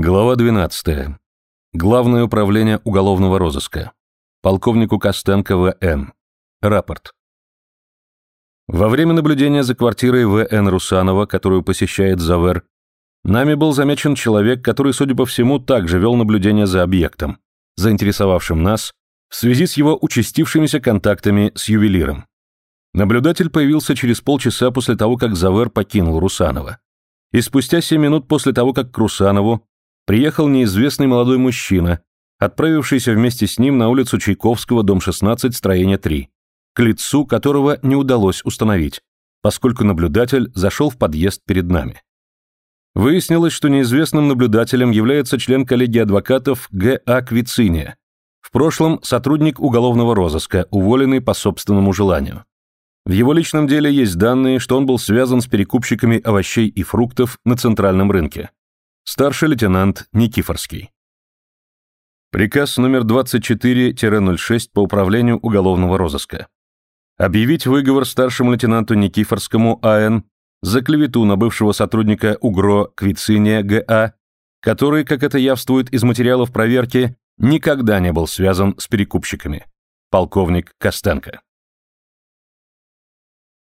Глава 12. Главное управление уголовного розыска. Полковнику Костенко В.Н. Рапорт. Во время наблюдения за квартирой В.Н. Русанова, которую посещает Завер, нами был замечен человек, который, судя по всему, также вел наблюдение за объектом, заинтересовавшим нас в связи с его участившимися контактами с ювелиром. Наблюдатель появился через полчаса после того, как Завер покинул Русанова. И спустя семь минут после того, как к Русанову приехал неизвестный молодой мужчина, отправившийся вместе с ним на улицу Чайковского, дом 16, строение 3, к лицу которого не удалось установить, поскольку наблюдатель зашел в подъезд перед нами. Выяснилось, что неизвестным наблюдателем является член коллегии адвокатов Г.А. Квициния, в прошлом сотрудник уголовного розыска, уволенный по собственному желанию. В его личном деле есть данные, что он был связан с перекупщиками овощей и фруктов на центральном рынке. Старший лейтенант Никифорский. Приказ номер 24-06 по управлению уголовного розыска. Объявить выговор старшему лейтенанту Никифорскому А.Н. за клевету на бывшего сотрудника УГРО Квициния Г.А., который, как это явствует из материалов проверки, никогда не был связан с перекупщиками. Полковник Костенко.